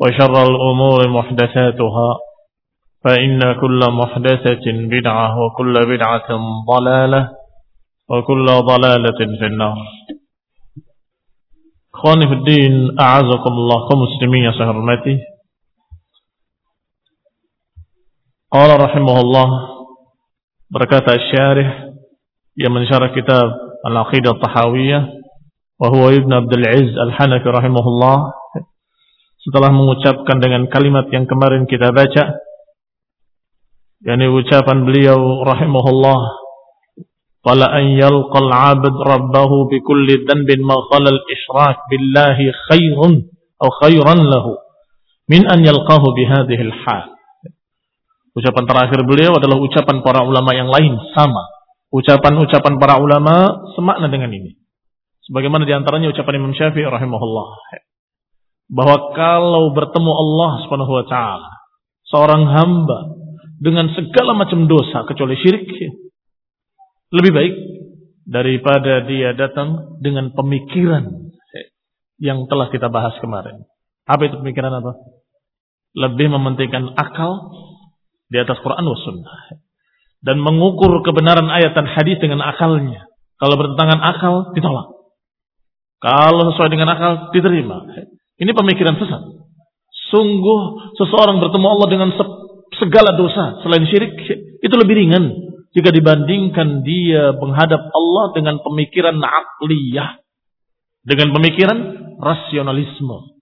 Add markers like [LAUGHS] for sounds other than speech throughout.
وشر الأمور محدثاتها فإن كل محدثة بدعة وكل بدعة ضلالة وكل ضلالة في النار. أخواني في الدين أعزكم الله كمسلمين سهرمتي قال رحمه الله بركة الشارح يمن شرح كتاب العقيدة الطحاوية وهو ابن عبد العز الحنفي رحمه الله. Setelah mengucapkan dengan kalimat yang kemarin kita baca yakni ucapan beliau rahimahullah wala an yalqal 'abd rabbahu bi kulli dhanbin ma khala al-ishrak billahi khairun aw khairan lahu min an yalqahu bi hadhihi al-hal. Ucapan terakhir beliau adalah ucapan para ulama yang lain sama. Ucapan-ucapan para ulama semakna dengan ini. Sebagaimana di antaranya ucapan Imam Syafi'i rahimahullah bahwa kalau bertemu Allah Subhanahu wa taala seorang hamba dengan segala macam dosa kecuali syirik lebih baik daripada dia datang dengan pemikiran yang telah kita bahas kemarin. Apa itu pemikiran apa? Lebih mementingkan akal di atas Quran dan Sunnah dan mengukur kebenaran ayat dan hadis dengan akalnya. Kalau bertentangan akal ditolak. Kalau sesuai dengan akal diterima. Ini pemikiran sesat. Sungguh seseorang bertemu Allah dengan segala dosa selain syirik itu lebih ringan jika dibandingkan dia menghadap Allah dengan pemikiran akliyah, dengan pemikiran rasionalisme.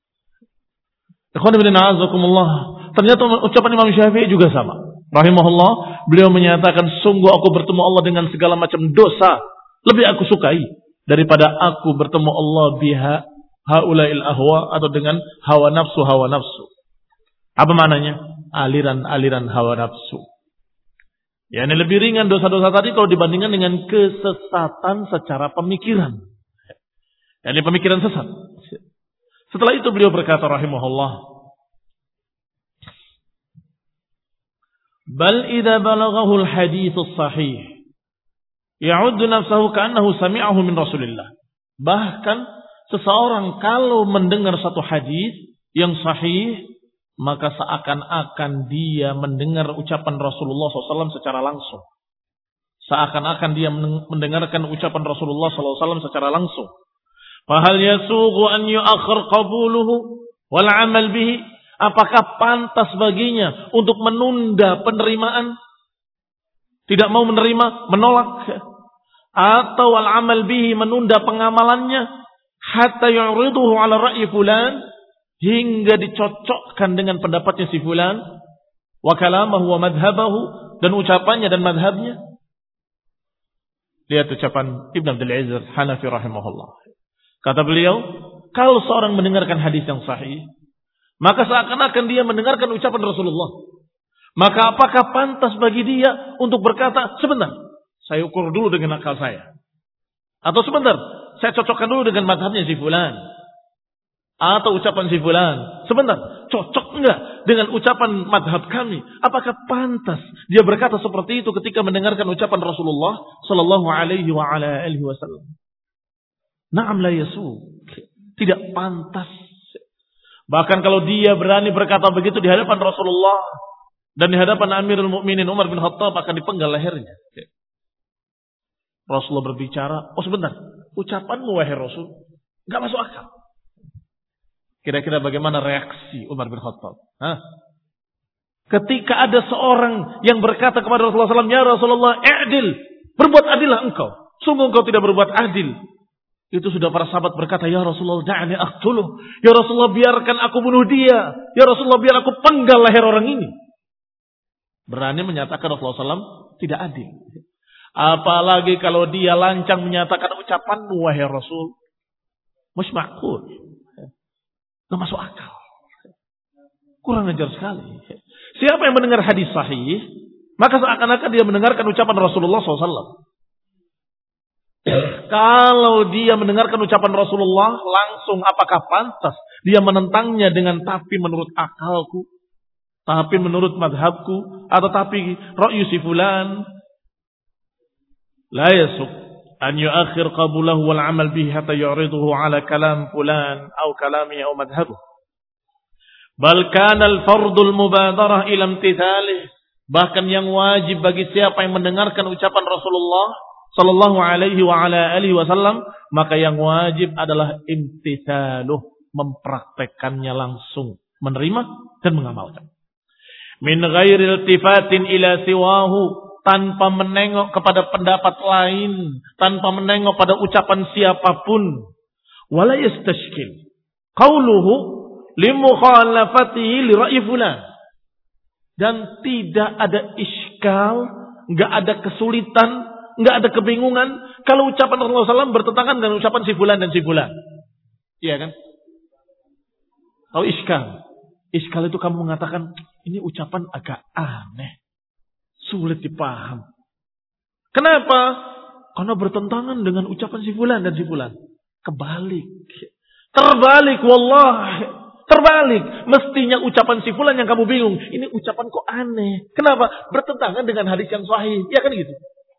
Ternyata ucapan Imam Syafi'i juga sama. Rahimahullah, beliau menyatakan sungguh aku bertemu Allah dengan segala macam dosa lebih aku sukai daripada aku bertemu Allah biha haulail ahwa atau dengan hawa nafsu hawa nafsu. Apa maknanya? Aliran-aliran hawa nafsu. Ya, ini lebih ringan dosa-dosa tadi kalau dibandingkan dengan kesesatan secara pemikiran. Ini pemikiran sesat. Setelah itu beliau berkata rahimahullah, Bal idza balaghahu al-hadits sahih ya'uddu nafsahu ka'annahu sami'ahu min Rasulillah. Bahkan seseorang kalau mendengar satu hadis yang sahih maka seakan-akan dia mendengar ucapan Rasulullah SAW secara langsung. Seakan-akan dia mendengarkan ucapan Rasulullah SAW secara langsung. Fahal yasughu an yu'akhir qabuluhu wal amal bihi. Apakah pantas baginya untuk menunda penerimaan? Tidak mau menerima, menolak. Atau al amal bihi menunda pengamalannya. Hatta yu'riduhu ala ra'yi fulan hingga dicocokkan dengan pendapatnya si fulan wa kalamahu wa madhabahu dan ucapannya dan madhabnya lihat ucapan Ibn Abdul Aziz Hanafi rahimahullah kata beliau kalau seorang mendengarkan hadis yang sahih, maka seakan-akan dia mendengarkan ucapan Rasulullah. Maka apakah pantas bagi dia untuk berkata, sebentar, saya ukur dulu dengan akal saya. Atau sebentar, saya cocokkan dulu dengan madhabnya si fulan. Atau ucapan si fulan. Sebentar, cocok enggak dengan ucapan madhab kami? Apakah pantas dia berkata seperti itu ketika mendengarkan ucapan Rasulullah Sallallahu Alaihi wa ala alihi Wasallam? Naam la yasu. Tidak pantas. Bahkan kalau dia berani berkata begitu di hadapan Rasulullah dan di hadapan Amirul Mukminin Umar bin Khattab akan dipenggal lehernya. Rasulullah berbicara, oh sebentar, ucapanmu wahai Rasul, nggak masuk akal. Kira-kira bagaimana reaksi Umar bin Khattab? Hah? Ketika ada seorang yang berkata kepada Rasulullah SAW, Ya Rasulullah, adil, berbuat adillah engkau. Sungguh engkau tidak berbuat adil. Itu sudah para sahabat berkata, Ya Rasulullah, da'ani aktuluh. Ya Rasulullah, biarkan aku bunuh dia. Ya Rasulullah, biar aku penggal leher orang ini. Berani menyatakan Rasulullah SAW tidak adil. Apalagi kalau dia lancang menyatakan ucapanmu wahai Rasul. Musmakul. Gak masuk akal. Kurang ajar sekali. Siapa yang mendengar hadis sahih, maka seakan-akan dia mendengarkan ucapan Rasulullah SAW. Kalau dia mendengarkan ucapan Rasulullah, langsung apakah pantas dia menentangnya dengan tapi menurut akalku, tapi menurut madhabku, atau tapi ra'yu si fulan, لا يسق أن يؤخر قبوله والعمل به حتى يعرضه على كلام فلان أو كلامه أو مذهبه. بل كان kana المبادرة إلى امتثاله. Bahkan yang wajib bagi siapa yang mendengarkan ucapan Rasulullah sallallahu alaihi wa ala alihi wasallam maka yang wajib adalah imtithaluh mempraktekannya langsung menerima dan mengamalkan. Min ghairi iltifatin ila siwahu tanpa menengok kepada pendapat lain, tanpa menengok pada ucapan siapa pun. Wala yastashkil. Qauluhu limukhalafatihi li. Dan tidak ada iskal, enggak ada kesulitan, enggak ada kebingungan kalau ucapan Rasulullah SAW bertentangan dengan ucapan si fulan dan si fulan. Iya kan? Kalau iskal, iskal itu kamu mengatakan ini ucapan agak aneh sulit dipaham. Kenapa? Karena bertentangan dengan ucapan si fulan dan si fulan. Kebalik. Terbalik, wallah. Terbalik. Mestinya ucapan si fulan yang kamu bingung. Ini ucapan kok aneh. Kenapa? Bertentangan dengan hadis yang sahih. Ya kan gitu.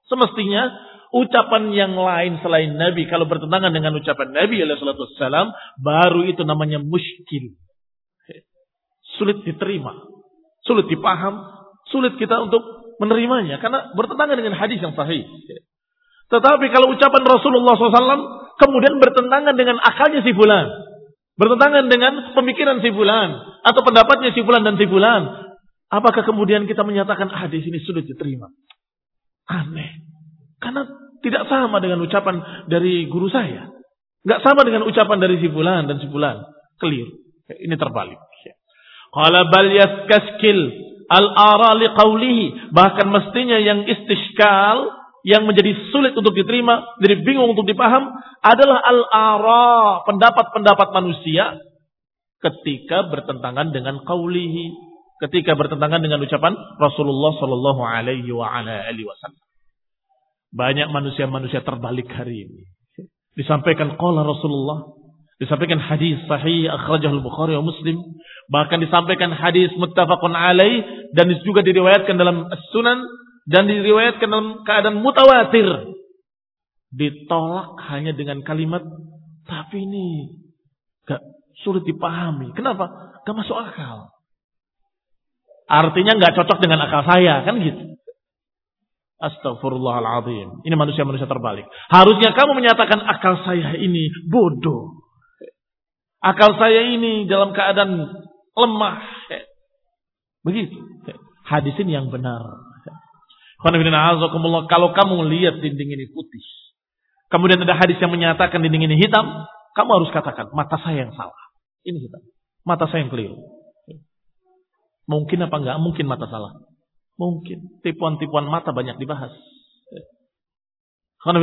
Semestinya ucapan yang lain selain Nabi. Kalau bertentangan dengan ucapan Nabi Wasallam, baru itu namanya muskil. Sulit diterima. Sulit dipaham. Sulit kita untuk menerimanya karena bertentangan dengan hadis yang sahih. Tetapi kalau ucapan Rasulullah SAW kemudian bertentangan dengan akalnya si fulan, bertentangan dengan pemikiran si fulan atau pendapatnya si fulan dan si fulan, apakah kemudian kita menyatakan hadis ini sulit diterima? Aneh. Karena tidak sama dengan ucapan dari guru saya. Nggak sama dengan ucapan dari si fulan dan si fulan. Clear. Ini terbalik. Qala bal yaskaskil al-ara liqaulihi. Bahkan mestinya yang istishkal, yang menjadi sulit untuk diterima, jadi bingung untuk dipaham, adalah al-ara, pendapat-pendapat manusia ketika bertentangan dengan qaulihi, ketika bertentangan dengan ucapan Rasulullah sallallahu alaihi wa ala alihi wasallam. Banyak manusia-manusia terbalik hari ini. Disampaikan qala Rasulullah, disampaikan hadis sahih akhrajahul Bukhari wa Muslim, bahkan disampaikan hadis muttafaqun alaih dan juga diriwayatkan dalam Sunan dan diriwayatkan dalam keadaan mutawatir. Ditolak hanya dengan kalimat tapi ini gak sulit dipahami. Kenapa? Gak masuk akal. Artinya gak cocok dengan akal saya, kan gitu. Astagfirullahaladzim. Ini manusia-manusia terbalik. Harusnya kamu menyatakan akal saya ini bodoh. Akal saya ini dalam keadaan lemah. Begitu. Hadis ini yang benar. Kalau kamu melihat dinding ini putih. Kemudian ada hadis yang menyatakan dinding ini hitam. Kamu harus katakan, mata saya yang salah. Ini hitam. Mata saya yang keliru. Mungkin apa enggak? Mungkin mata salah. Mungkin. Tipuan-tipuan mata banyak dibahas. Karena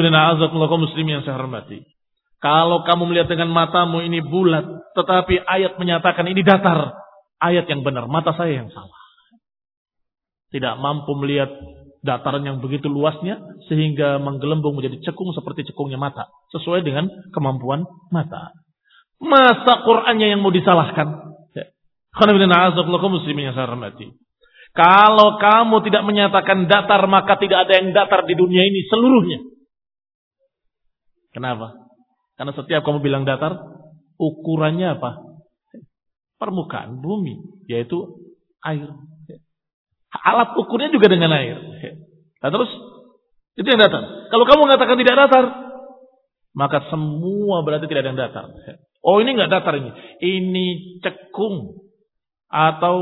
muslim yang saya hormati. Kalau kamu melihat dengan matamu ini bulat, tetapi ayat menyatakan ini datar. Ayat yang benar, mata saya yang salah. Tidak mampu melihat dataran yang begitu luasnya sehingga menggelembung menjadi cekung seperti cekungnya mata. Sesuai dengan kemampuan mata. Masa Qur'annya yang mau disalahkan? hormati. Kalau kamu tidak menyatakan datar, maka tidak ada yang datar di dunia ini seluruhnya. Kenapa? Karena setiap kamu bilang datar, ukurannya apa? Permukaan bumi, yaitu air. Alat ukurnya juga dengan air. Nah terus, itu yang datar. Kalau kamu mengatakan tidak datar, maka semua berarti tidak ada yang datar. Oh ini nggak datar ini. Ini cekung. Atau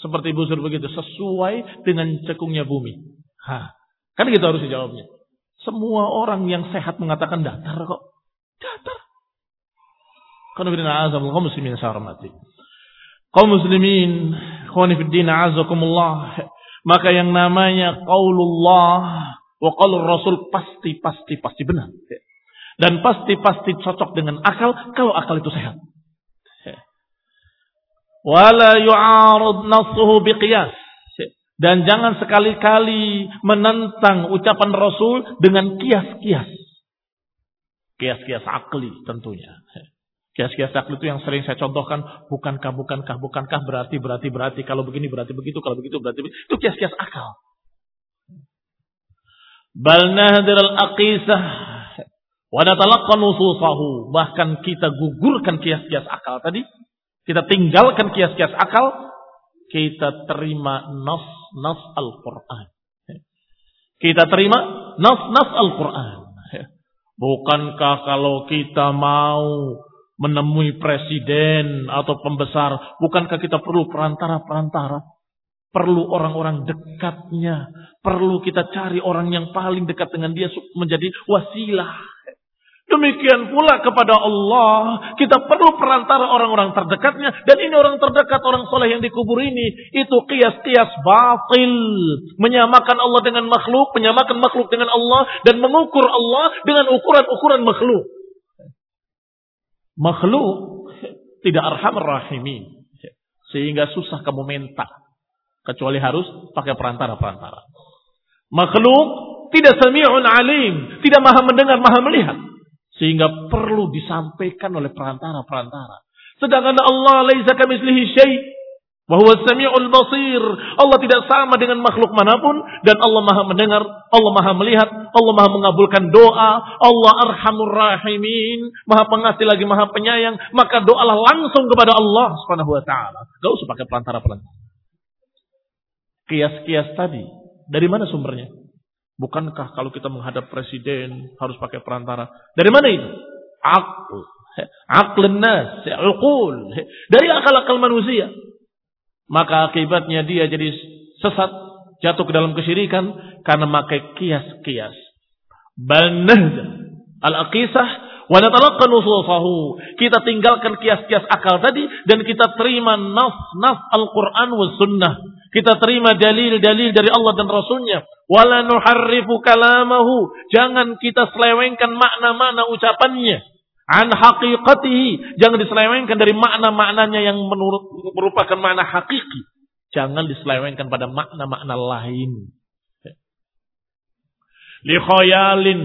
seperti busur begitu. Sesuai dengan cekungnya bumi. Hah. Kan gitu harus dijawabnya. Semua orang yang sehat mengatakan datar kok. Datar. Karena bina azam kaum muslimin sarmati. Kaum muslimin, khawanifiddin azakumullah. Maka yang namanya qaulullah wa qaulur rasul pasti pasti pasti benar. Dan pasti pasti cocok dengan akal kalau akal itu sehat. Wala yu'arud nasuhu biqiyas. Dan jangan sekali-kali menentang ucapan Rasul dengan kias-kias. Kias-kias akli tentunya. Kias-kias akli itu yang sering saya contohkan. Bukankah, bukankah, bukankah, berarti, berarti, berarti. Kalau begini, berarti begitu. Kalau begitu, berarti begitu. Itu kias-kias akal. Bal nahdir al-aqisah. Wadatalakkan ususahu. Bahkan kita gugurkan kias-kias akal tadi. Kita tinggalkan kias-kias akal. Kita terima nas nas Al-Quran. Kita terima nas-nas Al-Quran. Bukankah kalau kita mau menemui presiden atau pembesar, bukankah kita perlu perantara-perantara? Perlu orang-orang dekatnya. Perlu kita cari orang yang paling dekat dengan dia menjadi wasilah. Demikian pula kepada Allah, kita perlu perantara orang-orang terdekatnya. Dan ini orang terdekat, orang soleh yang dikubur ini. Itu kias-kias batil. Menyamakan Allah dengan makhluk, menyamakan makhluk dengan Allah. Dan mengukur Allah dengan ukuran-ukuran makhluk. Makhluk tidak arham rahimin. Sehingga susah kamu minta. Kecuali harus pakai perantara-perantara. Makhluk tidak sami'un alim. Tidak maha mendengar, maha melihat. Sehingga perlu disampaikan oleh perantara-perantara. Sedangkan Allah laisa kamitslihi syai' wa huwa samiul basir. Allah tidak sama dengan makhluk mana pun dan Allah Maha mendengar, Allah Maha melihat, Allah Maha mengabulkan doa, Allah Arhamur Rahimin, Maha pengasih lagi Maha penyayang, maka doalah langsung kepada Allah Subhanahu wa taala. Enggak usah pakai perantara-perantara. Kias-kias tadi, dari mana sumbernya? Bukankah kalau kita menghadap presiden harus pakai perantara? Dari mana itu? Akal. Akal nas. Dari akal-akal manusia. Maka akibatnya dia jadi sesat, jatuh ke dalam kesyirikan karena memakai kias-kias. Bal al-aqisah wa natalaqqan nususahu. Kita tinggalkan kias-kias akal tadi dan kita terima nas-nas Al-Qur'an was sunnah. Kita terima dalil-dalil dari Allah dan Rasulnya Wala nuharrifu kalamahu. Jangan kita selewengkan makna-makna ucapannya. An haqiqatihi. Jangan diselewengkan dari makna-maknanya yang menurut merupakan makna hakiki. Jangan diselewengkan pada makna-makna lain. Li khayalin.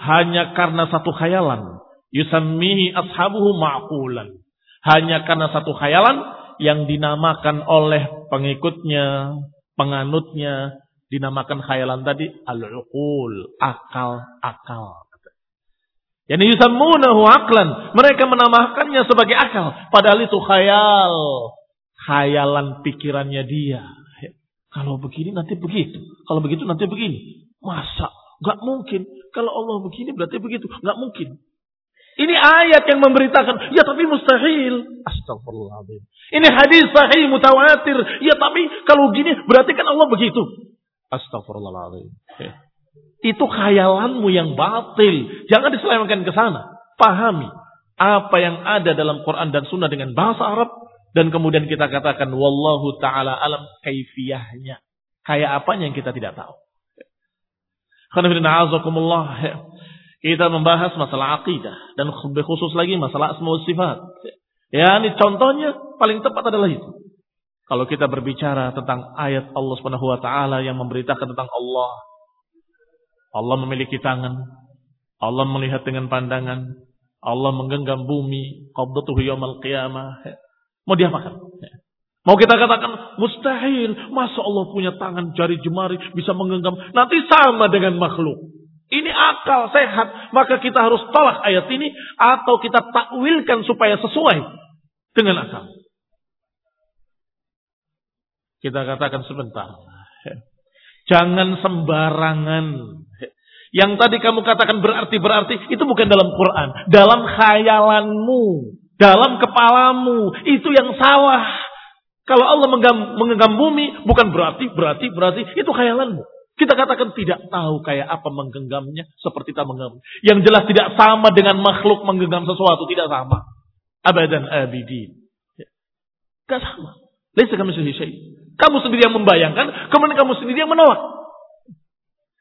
Hanya karena satu khayalan. Yusammihi ashabuhu ma'qulan. Hanya karena satu khayalan yang dinamakan oleh pengikutnya, penganutnya dinamakan khayalan tadi al-uqul, akal-akal. Yani yusammunahu aklan. Mereka menamakannya sebagai akal. Padahal itu khayal. Khayalan pikirannya dia. Kalau begini nanti begitu. Kalau begitu nanti begini. Masa? Gak mungkin. Kalau Allah begini berarti begitu. Gak mungkin. Ini ayat yang memberitakan. Ya tapi mustahil. Astagfirullahaladzim. Ini hadis sahih mutawatir. Ya tapi kalau gini berarti kan Allah begitu. Astagfirullahaladzim. Itu khayalanmu yang batil. Jangan diselewengkan ke sana. Pahami apa yang ada dalam Quran dan Sunnah dengan bahasa Arab dan kemudian kita katakan wallahu taala alam kaifiyahnya. Kayak apanya yang kita tidak tahu. Kita membahas masalah akidah dan lebih khusus lagi masalah asma sifat. Ya, ini contohnya paling tepat adalah itu. Kalau kita berbicara tentang ayat Allah Subhanahu wa taala yang memberitakan tentang Allah. Allah memiliki tangan. Allah melihat dengan pandangan. Allah menggenggam bumi, qabdatuhu yaumal qiyamah. Mau diapakan? Mau kita katakan mustahil, masa Allah punya tangan jari jemari bisa menggenggam, nanti sama dengan makhluk. Ini akal sehat, maka kita harus tolak ayat ini atau kita takwilkan supaya sesuai dengan akal. Kita katakan sebentar. Jangan sembarangan. Yang tadi kamu katakan berarti-berarti itu bukan dalam Quran, dalam khayalanmu, dalam kepalamu. Itu yang salah. Kalau Allah menggenggam bumi bukan berarti berarti berarti itu khayalanmu. Kita katakan tidak tahu kayak apa menggenggamnya seperti tak menggenggam. Yang jelas tidak sama dengan makhluk menggenggam sesuatu, tidak sama. Abadan abidin. Ya. Gak sama. Laisa kami Kamu sendiri yang membayangkan, kemudian kamu sendiri yang menolak.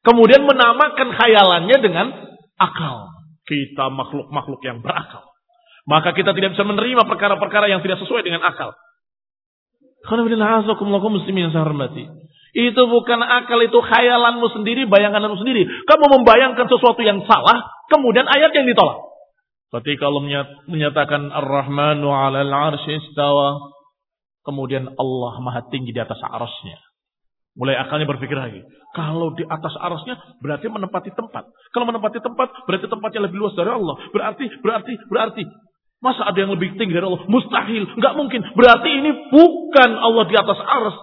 Kemudian menamakan khayalannya dengan akal. Kita makhluk-makhluk yang berakal. Maka kita tidak bisa menerima perkara-perkara yang tidak sesuai dengan akal. muslimin yang saya hormati. Itu bukan akal, itu khayalanmu sendiri, bayanganmu sendiri. Kamu membayangkan sesuatu yang salah, kemudian ayat yang ditolak. Ketika Allah menyatakan Ar-Rahmanu 'alal 'arsy istawa, kemudian Allah Maha tinggi di atas arasnya. Mulai akalnya berpikir lagi. Kalau di atas arasnya berarti menempati tempat. Kalau menempati tempat berarti tempatnya lebih luas dari Allah. Berarti, berarti, berarti. Masa ada yang lebih tinggi dari Allah? Mustahil. Nggak mungkin. Berarti ini bukan Allah di atas aras.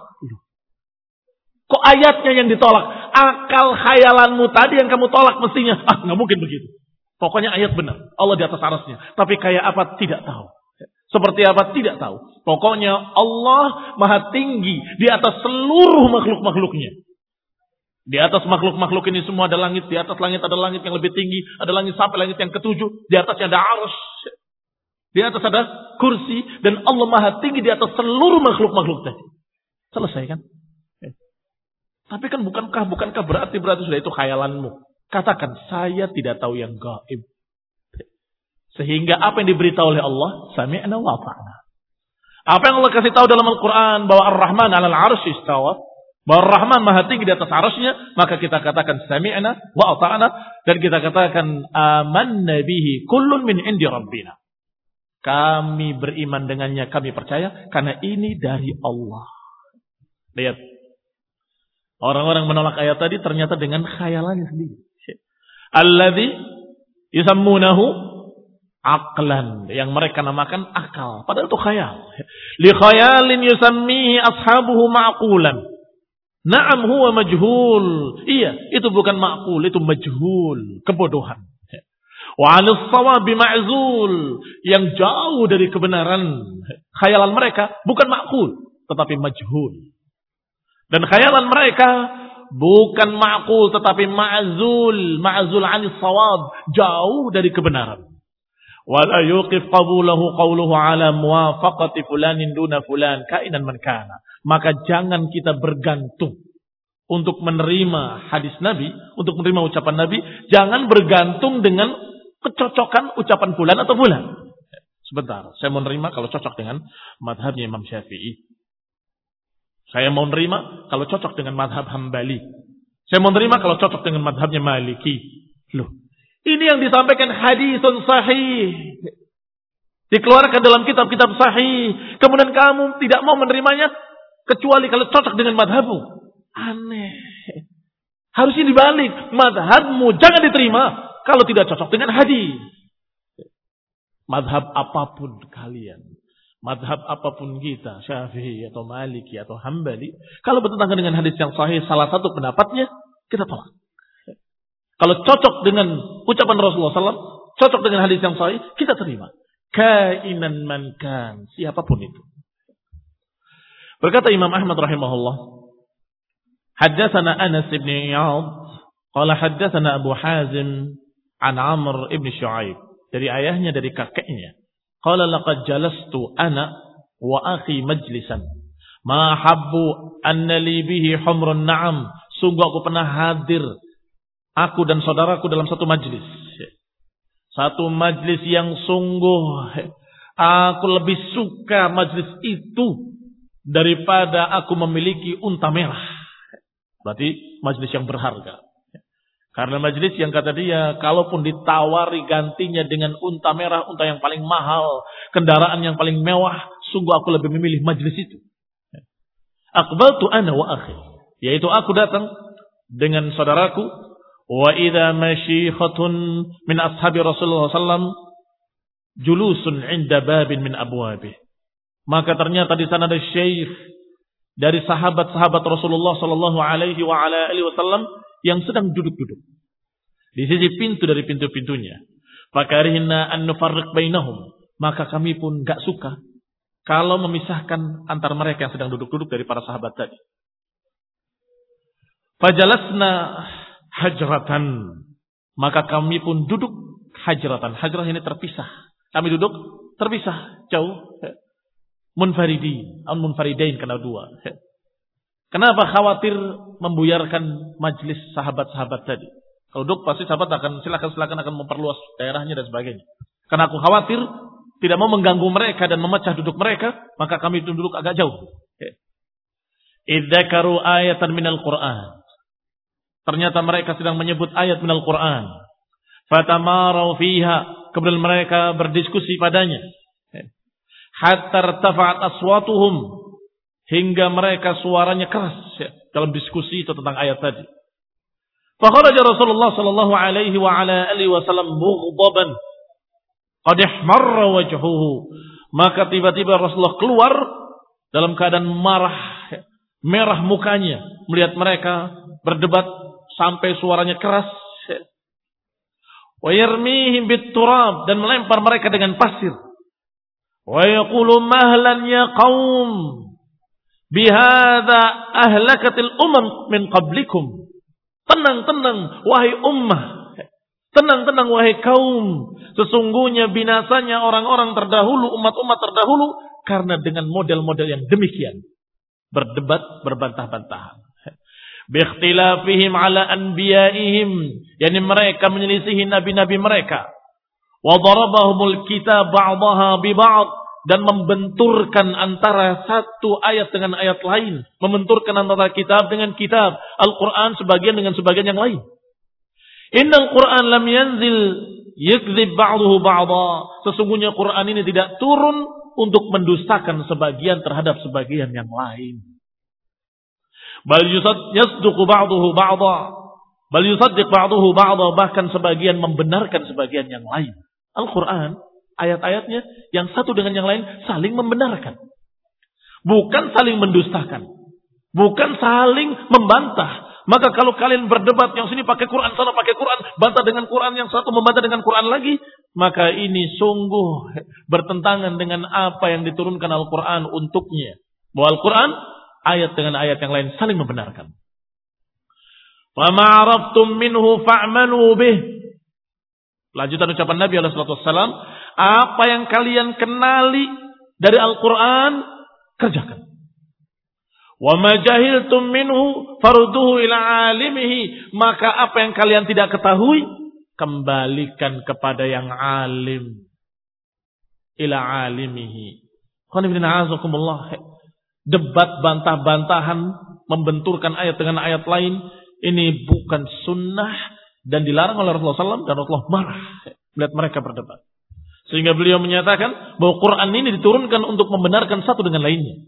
Kok ayatnya yang ditolak? Akal khayalanmu tadi yang kamu tolak mestinya. Ah, nggak mungkin begitu. Pokoknya ayat benar. Allah di atas arasnya. Tapi kayak apa? Tidak tahu. Seperti apa? Tidak tahu. Pokoknya Allah maha tinggi di atas seluruh makhluk-makhluknya. Di atas makhluk-makhluk ini semua ada langit. Di atas langit ada langit yang lebih tinggi. Ada langit sampai langit yang ketujuh. Di atasnya ada arus. Di atas ada kursi. Dan Allah maha tinggi di atas seluruh makhluk-makhluk tadi. Selesai kan? Tapi kan bukankah bukankah berarti berarti sudah itu khayalanmu. Katakan saya tidak tahu yang gaib. Sehingga apa yang diberitahu oleh Allah, sami'na wa ta'na. Apa yang Allah kasih tahu dalam Al-Quran bahwa Ar-Rahman alal arsh istawa, bahwa Ar-Rahman maha tinggi di atas arusnya, maka kita katakan sami'na wa ta'na dan kita katakan aman nabihi kullun min indi rabbina. Kami beriman dengannya, kami percaya karena ini dari Allah. Lihat Orang-orang menolak ayat tadi ternyata dengan khayalannya sendiri. Alladhi yusammunahu aklan yang mereka namakan akal. Padahal itu khayal. Li khayalin yusammihi ashabuhu ma'qulan. Na'am huwa majhul. Iya itu bukan ma'qul itu majhul. Kebodohan. Wa sawabi ma'zul. Yang jauh dari kebenaran. Khayalan mereka bukan ma'qul tetapi majhul dan khayalan mereka bukan ma'kul tetapi ma'zul, ma'zul anis sawab, jauh dari kebenaran. Wala yuqif qabulahu qawluhu ala muwafaqati fulanin duna fulan kainan man kana. Maka jangan kita bergantung untuk menerima hadis Nabi, untuk menerima ucapan Nabi, jangan bergantung dengan kecocokan ucapan fulan atau fulan. Sebentar, saya menerima kalau cocok dengan madhabnya Imam Syafi'i. Saya mau nerima kalau cocok dengan madhab hambali. Saya mau nerima kalau cocok dengan madhabnya maliki. Loh, ini yang disampaikan hadisun sahih. Dikeluarkan dalam kitab-kitab sahih. Kemudian kamu tidak mau menerimanya kecuali kalau cocok dengan madhabmu. Aneh. Harusnya dibalik. Madhabmu jangan diterima kalau tidak cocok dengan hadis. Madhab apa pun kalian madhab apa pun kita, syafi'i atau maliki atau hambali, kalau bertentangan dengan hadis yang sahih, salah satu pendapatnya, kita tolak. Kalau cocok dengan ucapan Rasulullah SAW, cocok dengan hadis yang sahih, kita terima. Kainan mankan, siapa pun itu. Berkata Imam Ahmad rahimahullah, Haddatsana Anas ibn Iyad, qala haddatsana Abu Hazim an Amr ibn Shu'aib. Dari ayahnya, dari kakeknya. Qala laqad jalastu ana wa akhi majlisan. Ma habbu anna li bihi humrun na'am. Sungguh aku pernah hadir aku dan saudaraku dalam satu majlis. Satu majlis yang sungguh aku lebih suka majlis itu daripada aku memiliki unta merah. Berarti majlis yang berharga. Karena majlis yang kata dia, kalaupun ditawari gantinya dengan unta merah, unta yang paling mahal, kendaraan yang paling mewah, sungguh aku lebih memilih majlis itu. Akbal tu ana wa akhi. Yaitu aku datang dengan saudaraku. Wa idha masyikhatun min ashabi Rasulullah SAW julusun inda babin min abwabih. Maka ternyata di sana ada syekh dari sahabat-sahabat Rasulullah sallallahu alaihi wasallam yang sedang duduk-duduk di sisi pintu dari pintu-pintunya. Fakarihna an bainahum. Maka kami pun gak suka kalau memisahkan antara mereka yang sedang duduk-duduk dari para sahabat tadi. Fajalasna hajratan. Maka kami pun duduk hajratan. Hajrah ini terpisah. Kami duduk terpisah, jauh. Munfaridi, al munfaridain kena dua. Kenapa khawatir membuyarkan majlis sahabat-sahabat tadi? Kalau duduk pasti sahabat akan silakan silakan akan memperluas daerahnya dan sebagainya. Karena aku khawatir tidak mau mengganggu mereka dan memecah duduk mereka, maka kami duduk agak jauh. Idzakaru ayatan minal Qur'an. Ternyata mereka sedang menyebut ayat minal Qur'an. Fatamarau fiha. Kemudian mereka berdiskusi padanya. Hatta rtafa'at aswatuhum. Hingga mereka suaranya keras. Dalam diskusi itu tentang ayat tadi. Fakharaja Rasulullah sallallahu alaihi wa ala alihi wasallam mughdaban. Qad ihmarra wajhuhu. Maka tiba-tiba Rasulullah keluar dalam keadaan marah, merah mukanya melihat mereka berdebat sampai suaranya keras. Wa yarmihim bit-turab dan melempar mereka dengan pasir. Wa yaqulu mahlan ya qaum bihadza ahlakatil umam min qablikum Tenang, tenang, wahai ummah. Tenang, tenang, wahai kaum. Sesungguhnya binasanya orang-orang terdahulu, umat-umat terdahulu, karena dengan model-model yang demikian. Berdebat, berbantah-bantahan. Bikhtilafihim ala anbiyaihim. Yani mereka menyelisihi nabi-nabi mereka. Wadarabahumul kitab ba'daha bi ba'd dan membenturkan antara satu ayat dengan ayat lain, membenturkan antara kitab dengan kitab, Al-Qur'an sebagian dengan sebagian yang lain. Innal Qur'an lam yanzil yakdzib ba'dahu ba'dha. Sesungguhnya Quran ini tidak turun untuk mendustakan sebagian terhadap sebagian yang lain. Bal yasduqu ba'dahu ba'dha. Bal yusaddiq ba'dahu ba'dha bahkan sebagian membenarkan sebagian yang lain. Al-Qur'an ayat-ayatnya yang satu dengan yang lain saling membenarkan. Bukan saling mendustakan. Bukan saling membantah. Maka kalau kalian berdebat yang sini pakai Quran, sana pakai Quran, bantah dengan Quran, yang satu membantah dengan Quran lagi, maka ini sungguh bertentangan dengan apa yang diturunkan Al-Quran untuknya. Bahwa Al-Quran, ayat dengan ayat yang lain saling membenarkan. فَمَا minhu fa'manu bih. Lanjutan ucapan Nabi SAW, apa yang kalian kenali dari Al-Quran, kerjakan. Wa majahiltum minhu farduhu ila alimihi. Maka apa yang kalian tidak ketahui, kembalikan kepada yang alim. Ila alimihi. Debat bantah-bantahan, membenturkan ayat dengan ayat lain, ini bukan sunnah dan dilarang oleh Rasulullah SAW dan Rasulullah marah melihat mereka berdebat. Sehingga beliau menyatakan bahwa Quran ini diturunkan untuk membenarkan satu dengan lainnya.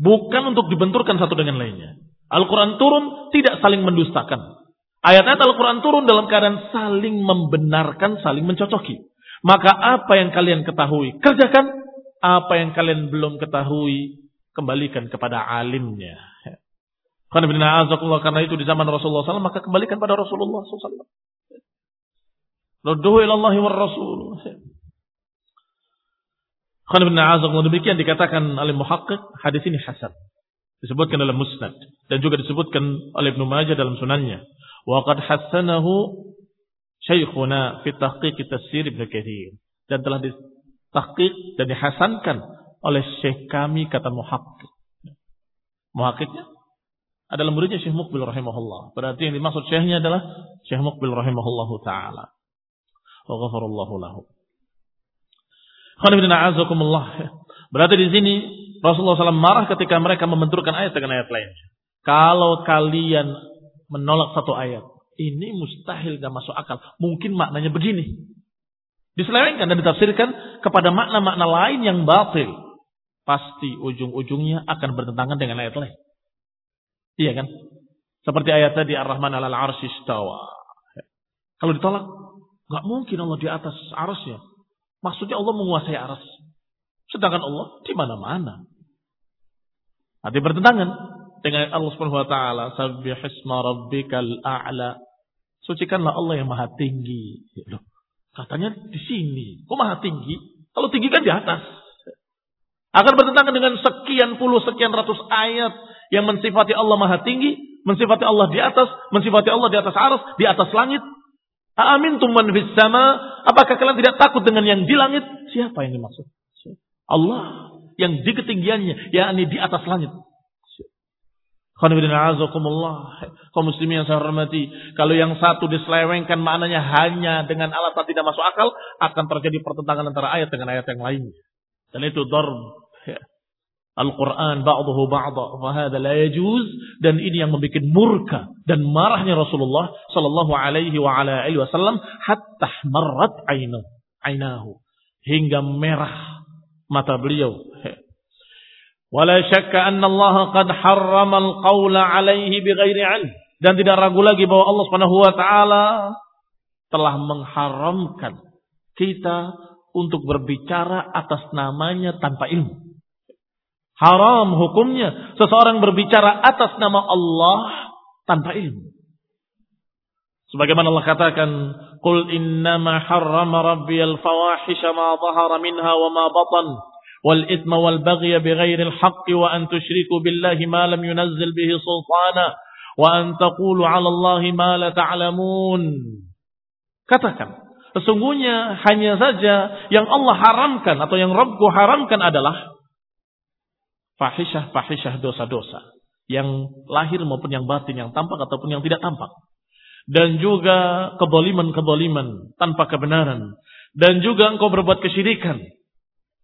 Bukan untuk dibenturkan satu dengan lainnya. Al-Quran turun tidak saling mendustakan. Ayat-ayat Al-Quran turun dalam keadaan saling membenarkan, saling mencocoki. Maka apa yang kalian ketahui, kerjakan. Apa yang kalian belum ketahui, kembalikan kepada alimnya. Karena itu di zaman Rasulullah SAW, maka kembalikan pada Rasulullah SAW. Rudduhu ilallahi wa rasul. Khan bin demikian dikatakan oleh muhakkik hadis ini hasan. Disebutkan dalam musnad dan juga disebutkan oleh Ibnu Majah dalam sunannya. Wa qad hasanahu syaikhuna fi tahqiq tafsir Ibnu Katsir dan telah ditahqiq dan dihasankan oleh syekh kami kata muhakkik. Muhakkiknya adalah muridnya Syekh Mukbil rahimahullah. Berarti yang dimaksud syekhnya adalah Syekh Mukbil rahimahullahu taala. Wa ghafarallahu lahu. Berarti di sini Rasulullah SAW marah ketika mereka membenturkan ayat dengan ayat lain. Kalau kalian menolak satu ayat, ini mustahil gak masuk akal. Mungkin maknanya begini. Diselewengkan dan ditafsirkan kepada makna-makna lain yang batil. Pasti ujung-ujungnya akan bertentangan dengan ayat lain. Iya kan? Seperti ayat tadi Ar-Rahman arsy Kalau ditolak, nggak mungkin Allah di atas arasnya. Maksudnya Allah menguasai aras. Sedangkan Allah di mana-mana. Nanti bertentangan dengan Allah Subhanahu wa taala, "Sabbihisma rabbikal a'la." Sucikanlah Allah yang maha tinggi. Loh, katanya di sini. Kok maha tinggi? Kalau tinggi kan di atas. Akan bertentangan dengan sekian puluh, sekian ratus ayat yang mensifati Allah maha tinggi, mensifati Allah di atas, mensifati Allah di atas aras, di atas langit. Amin tuman fis sama. Apakah kalian tidak takut dengan yang di langit? Siapa yang dimaksud? Allah yang di ketinggiannya, yakni di atas langit. Kaum muslimin yang saya hormati. Kalau yang satu diselewengkan maknanya hanya dengan alasan tidak masuk akal. Akan terjadi pertentangan antara ayat dengan ayat yang lainnya. Dan itu darb. Al-Quran ba'duhu ba'da. Fahada la yajuz. Dan ini yang membuat murka. Dan marahnya Rasulullah Sallallahu alaihi wa ala alihi wasallam. Hatta marrat ainahu. Hingga merah mata beliau. Wala syakka anna Allah qad harrama al-qawla alaihi bighairi ilm. Dan tidak ragu lagi bahwa Allah Subhanahu wa taala telah mengharamkan kita untuk berbicara atas namanya tanpa ilmu. Haram hukumnya seseorang berbicara atas nama Allah tanpa ilmu. Sebagaimana Allah katakan, "Qul innama harrama rabbiyal fawahisha ma dhahara minha wa ma batan wal itsma wal baghya bighairil haqqi wa an tusyriku billahi ma lam yunazzil bihi sultana wa an taqulu 'ala Allahi ma la ta'lamun." Katakan, sesungguhnya hanya saja yang Allah haramkan atau yang Rabbku haramkan adalah fahisyah-fahisyah dosa-dosa yang lahir maupun yang batin yang tampak ataupun yang tidak tampak dan juga keboliman-keboliman tanpa kebenaran dan juga engkau berbuat kesyirikan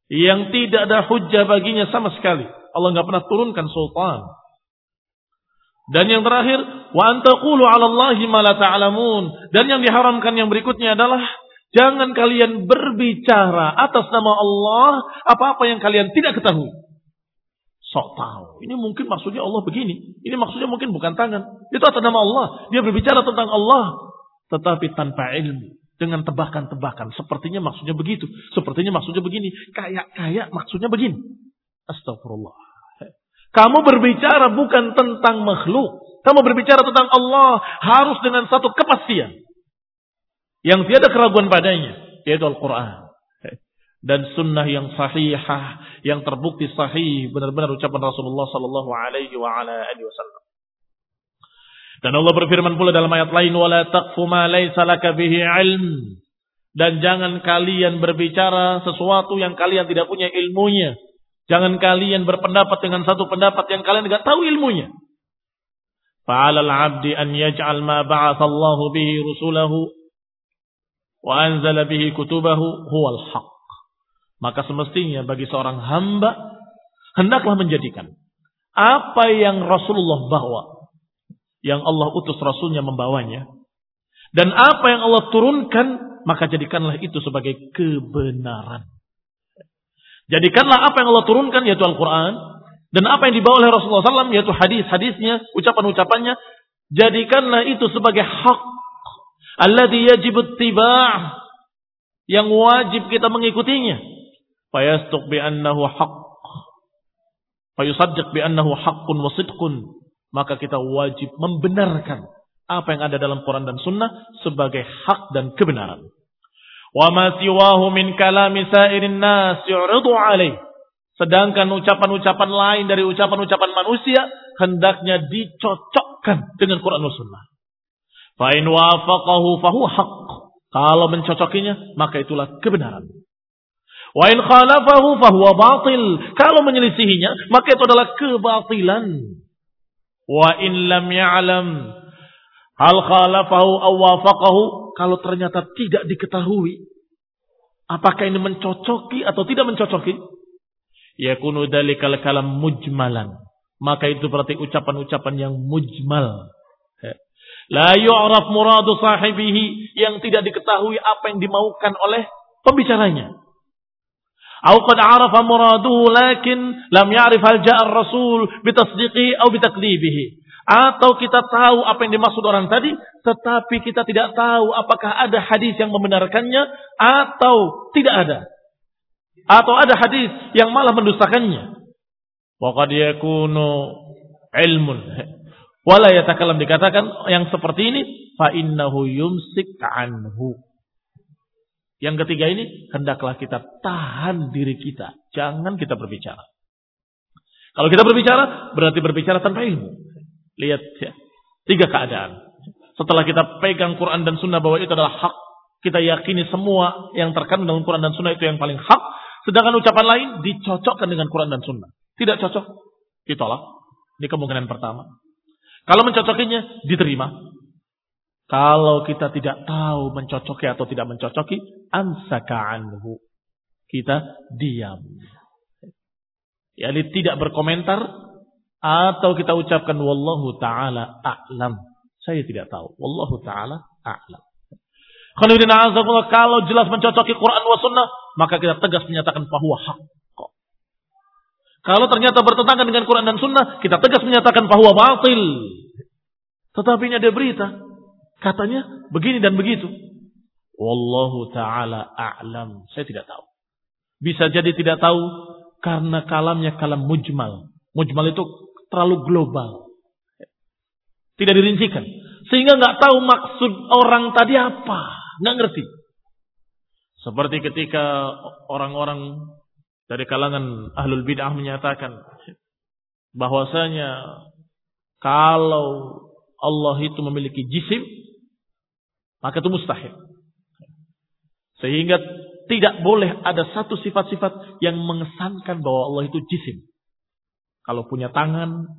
yang tidak ada hujah baginya sama sekali. Allah nggak pernah turunkan sultan. Dan yang terakhir, wa antaqulu 'ala. Dan yang diharamkan yang berikutnya adalah jangan kalian berbicara atas nama Allah apa-apa yang kalian tidak ketahui. Sok tahu. Ini mungkin maksudnya Allah begini. Ini maksudnya mungkin bukan tangan. Itu atas nama Allah. Dia berbicara tentang Allah. Tetapi tanpa ilmu dengan tebakan-tebakan. Sepertinya maksudnya begitu. Sepertinya maksudnya begini. Kayak-kayak maksudnya begini. Astagfirullah. Kamu berbicara bukan tentang makhluk. Kamu berbicara tentang Allah. Harus dengan satu kepastian. Yang tiada keraguan padanya. Yaitu Al-Quran. Dan sunnah yang sahihah. Yang terbukti sahih. Benar-benar ucapan Rasulullah Sallallahu Alaihi Wasallam. Dan Allah berfirman pula dalam ayat lain wala taqfu ma laisa laka bihi ilm. Dan jangan kalian berbicara sesuatu yang kalian tidak punya ilmunya. Jangan kalian berpendapat dengan satu pendapat yang kalian tidak tahu ilmunya. Fa'ala al-'abdi an yaj'al ma ba'atha Allah bihi rusulahu wa anzala bihi kutubahu huwal haq. Maka semestinya bagi seorang hamba hendaklah menjadikan apa yang Rasulullah bawa yang Allah utus Rasulnya membawanya. Dan apa yang Allah turunkan, maka jadikanlah itu sebagai kebenaran. Jadikanlah apa yang Allah turunkan, yaitu Al-Quran. Dan apa yang dibawa oleh Rasulullah SAW, yaitu hadis-hadisnya, ucapan-ucapannya. Jadikanlah itu sebagai hak. Alladhi yajib tibah. Yang wajib kita mengikutinya. Fayastuq bi'annahu haq. Fayusaddiq bi'annahu haqqun wa sidqun maka kita wajib membenarkan apa yang ada dalam Quran dan Sunnah sebagai hak dan kebenaran. Wa ma siwahu min kalami sairin nas yu'ridu alaih. Sedangkan ucapan-ucapan lain dari ucapan-ucapan manusia hendaknya dicocokkan dengan Quran dan Sunnah. Fa in wafaqahu fahuwa haq. Kalau mencocokinya maka itulah kebenaran. Wa in khalafahu fahuwa batil. Kalau menyelisihinya maka itu adalah kebatilan. Wa in lam ya'lam hal khalafahu aw wafaqahu kalau ternyata tidak diketahui apakah ini mencocoki atau tidak mencocoki, yakunu dalikal kalam mujmalan. Maka itu berarti ucapan-ucapan yang mujmal. La yu'raf muradu sahibihi yang tidak diketahui apa yang dimaukan oleh pembicaranya. Au qad arafa muraduhu lakin lam ya'rif hal ja'a ar-rasul bitasdiqi au bitakdzibihi. Atau kita tahu apa yang dimaksud orang tadi, tetapi kita tidak tahu apakah ada hadis yang membenarkannya atau tidak ada. Atau ada hadis yang malah mendustakannya. Waqad yakunu ilmun. Wala yatakalam dikatakan yang seperti ini fa innahu yumsik anhu. Yang ketiga ini hendaklah kita tahan diri kita, jangan kita berbicara. Kalau kita berbicara berarti berbicara tanpa ilmu. Lihat ya. Tiga keadaan. Setelah kita pegang Quran dan Sunnah bahwa itu adalah hak. Kita yakini semua yang terkandung dalam Quran dan Sunnah itu yang paling hak. Sedangkan ucapan lain dicocokkan dengan Quran dan Sunnah. Tidak cocok, ditolak. Ini kemungkinan pertama. Kalau mencocokinya, diterima. Kalau kita tidak tahu mencocoki atau tidak mencocoki, ansaka anhu. Kita diam. Yani tidak berkomentar atau kita ucapkan wallahu taala a'lam. Saya tidak tahu. Wallahu taala a'lam. Kalau jelas mencocoki Quran wa sunnah, maka kita tegas menyatakan bahwa hak. Kalau ternyata bertentangan dengan Quran dan sunnah, kita tegas menyatakan bahwa batil. Tetapi ini ada berita. Katanya begini dan begitu. Wallahu ta'ala a'lam. Saya tidak tahu. Bisa jadi tidak tahu karena kalamnya kalam mujmal. Mujmal itu terlalu global. Tidak dirincikan. Sehingga nggak tahu maksud orang tadi apa. Nggak ngerti. Seperti ketika orang-orang dari kalangan ahlul bid'ah menyatakan bahwasanya kalau Allah itu memiliki jisim maka itu mustahil. Sehingga tidak boleh ada satu sifat-sifat yang mengesankan bahwa Allah itu jisim. Kalau punya tangan,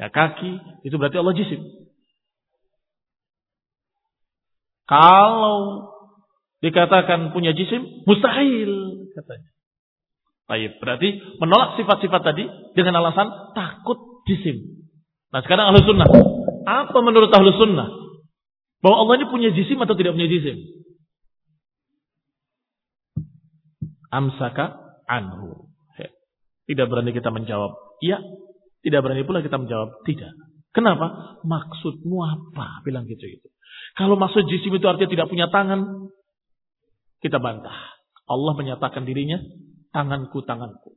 ya kaki, itu berarti Allah jisim. Kalau dikatakan punya jisim, mustahil katanya. Baik, berarti menolak sifat-sifat tadi dengan alasan takut jisim. Nah sekarang ahlu sunnah. Apa menurut ahlu sunnah? Bahwa Allah ini punya jisim atau tidak punya jisim? Amsaka anhu. Tidak berani kita menjawab Iya, tidak berani pula kita menjawab tidak. Kenapa? Maksudmu apa? Bilang gitu itu. Kalau maksud jisim itu artinya tidak punya tangan, kita bantah. Allah menyatakan dirinya tanganku tanganku.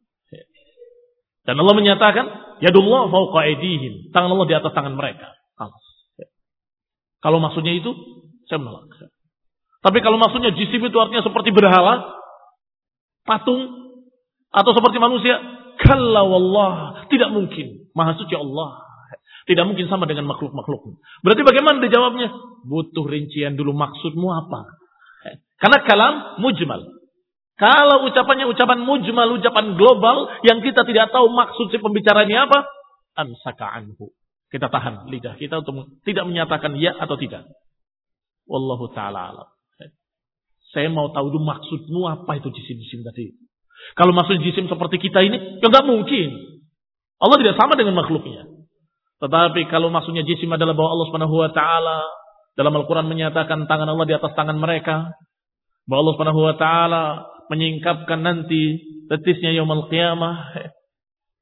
Dan Allah menyatakan yadullah fauqa aydihim. Tangan Allah di atas tangan mereka. Kalau maksudnya itu saya menolak. Tapi kalau maksudnya jisim itu artinya seperti berhala, patung atau seperti manusia, Kalla wallah. Tidak mungkin. Maha suci Allah. Tidak mungkin sama dengan makhluk-makhluk. Berarti bagaimana dijawabnya? Butuh rincian dulu maksudmu apa? Karena kalam mujmal. Kalau ucapannya ucapan mujmal, ucapan global yang kita tidak tahu maksud si pembicaranya apa, ansaka anhu. Kita tahan lidah kita untuk tidak menyatakan ya atau tidak. Wallahu taala alam. Saya mau tahu dulu maksudmu apa itu jisim-jisim tadi. Kalau maksud jisim seperti kita ini, ya nggak mungkin. Allah tidak sama dengan makhluknya. Tetapi kalau maksudnya jisim adalah bahwa Allah Subhanahu wa taala dalam Al-Qur'an menyatakan tangan Allah di atas tangan mereka, bahwa Allah Subhanahu wa taala menyingkapkan nanti betisnya yaumul qiyamah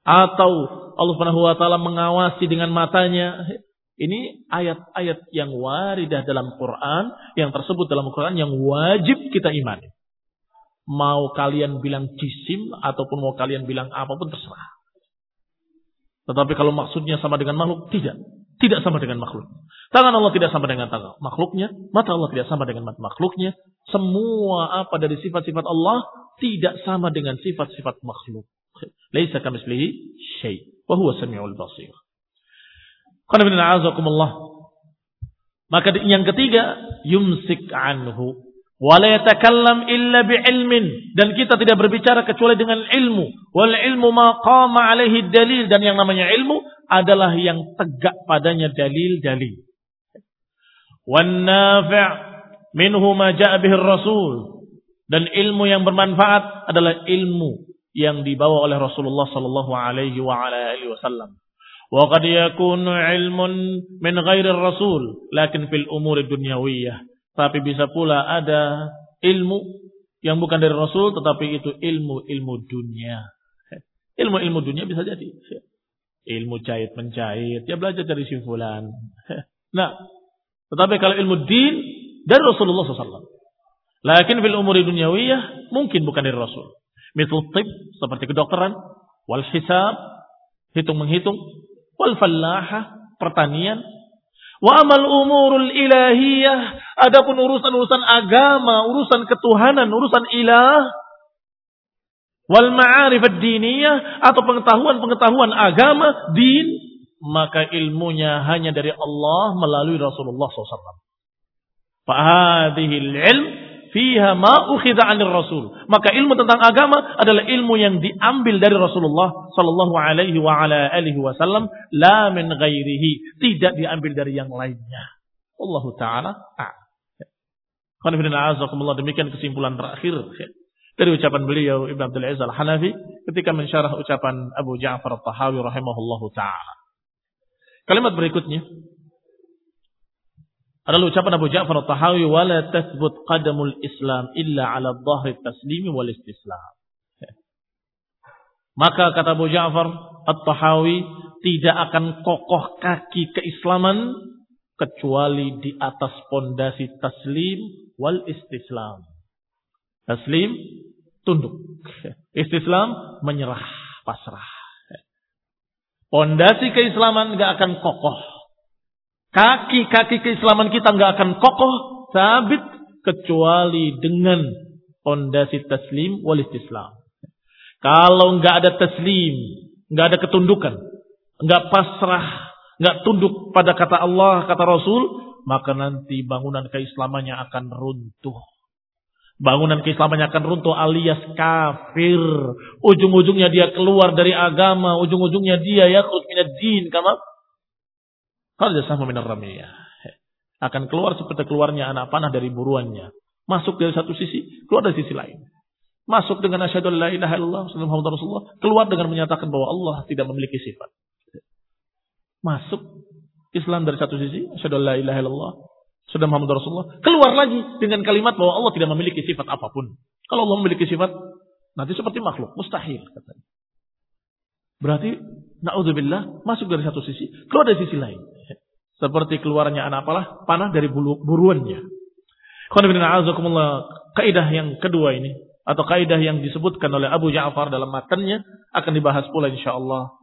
atau Allah Subhanahu wa taala mengawasi dengan matanya. Ini ayat-ayat yang waridah dalam Quran, yang tersebut dalam Quran yang wajib kita imani. Mau kalian bilang jisim ataupun mau kalian bilang apa pun terserah. Tetapi kalau maksudnya sama dengan makhluk, tidak. Tidak sama dengan makhluk. Tangan Allah tidak sama dengan tangan makhluknya. Mata Allah tidak sama dengan mata makhluknya. Semua apa dari sifat-sifat Allah tidak sama dengan sifat-sifat makhluk. Laisa kamislihi syai. Wahuwa sami'ul basir. Maka yang ketiga, yumsik anhu. Wala yatakallam illa bi'ilmin. Dan kita tidak berbicara kecuali dengan ilmu. Wal ilmu maqama alaihi dalil. Dan yang namanya ilmu adalah yang tegak padanya dalil-dalil. Wan nafi' minhu ma ja'a bihi rasul dan ilmu yang bermanfaat adalah ilmu yang dibawa oleh Rasulullah sallallahu alaihi wa ala alihi wasallam. Wa qad yakunu ilmun min ghairi rasul lakin fil umur dunyawiyah. Tapi bisa pula ada ilmu yang bukan dari Rasul tetapi itu ilmu-ilmu dunia. Ilmu-ilmu dunia bisa jadi. Ilmu jahit menjahit, ya belajar dari si fulan. Nah, tetapi kalau ilmu din dari Rasulullah SAW. Lakin fil umuri dunyawiyah mungkin bukan dari Rasul. Misal tib seperti kedokteran, wal hisab, hitung menghitung, wal fallaha, pertanian, wa amal umurul ilahiyah, adapun urusan-urusan agama, urusan ketuhanan, urusan ilah, wal ma'arif ad-diniyah atau pengetahuan-pengetahuan agama, din, maka ilmunya hanya dari Allah melalui Rasulullah SAW. Fahadihil ilm fiha ma ukhidha 'anil rasul. Maka ilmu tentang agama adalah ilmu yang diambil dari Rasulullah sallallahu alaihi wa ala alihi wasallam la min ghairihi, tidak diambil dari yang lainnya. Allah taala a'lam. demikian kesimpulan terakhir dari ucapan beliau Ibn Abdul Aziz Al-Hanafi ketika mensyarah ucapan Abu Ja'far At-Tahawi rahimahullahu taala. Kalimat berikutnya adalah ucapan Abu Ja'far At-Tahawi wala tathbut qadamul Islam illa 'ala dhahri taslimi wal istislam. [LAUGHS] Maka kata Abu Ja'far At-Tahawi tidak akan kokoh kaki keislaman kecuali di atas pondasi taslim wal istislam. Taslim tunduk. [LAUGHS] Istislam menyerah, pasrah. Pondasi keislaman gak akan kokoh Kaki-kaki keislaman kita nggak akan kokoh, sabit kecuali dengan pondasi taslim wal istislam. Kalau nggak ada taslim, nggak ada ketundukan, nggak pasrah, nggak tunduk pada kata Allah, kata Rasul, maka nanti bangunan keislamannya akan runtuh. Bangunan keislamannya akan runtuh alias kafir. Ujung-ujungnya dia keluar dari agama. Ujung-ujungnya dia ya minad din. Kama Ramiyah. Akan keluar seperti keluarnya anak panah dari buruannya. Masuk dari satu sisi, keluar dari sisi lain. Masuk dengan asyhadu la ilaha illallah Muhammad Rasulullah, keluar dengan menyatakan bahwa Allah tidak memiliki sifat. Masuk Islam dari satu sisi, asyhadu la ilaha illallah sudah Muhammad Rasulullah, keluar lagi dengan kalimat bahwa Allah tidak memiliki sifat apa pun. Kalau Allah memiliki sifat, nanti seperti makhluk, mustahil katanya. Berarti naudzubillah masuk dari satu sisi, keluar dari sisi lain. Seperti keluarnya anak apalah panah dari bulu, buruannya. Kaidah yang kedua ini atau kaidah yang disebutkan oleh Abu Ja'far dalam matanya akan dibahas pula insyaallah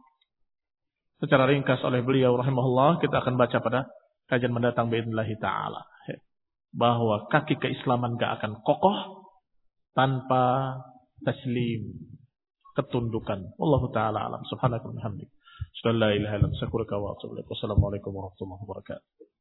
secara ringkas oleh beliau rahimahullah kita akan baca pada kajian mendatang باذنillah taala bahwa kaki keislaman gak akan kokoh tanpa taslim ketundukan. Allah taala alam. Subhanahu wa ta'ala. Wassalamualaikum warahmatullahi wabarakatuh.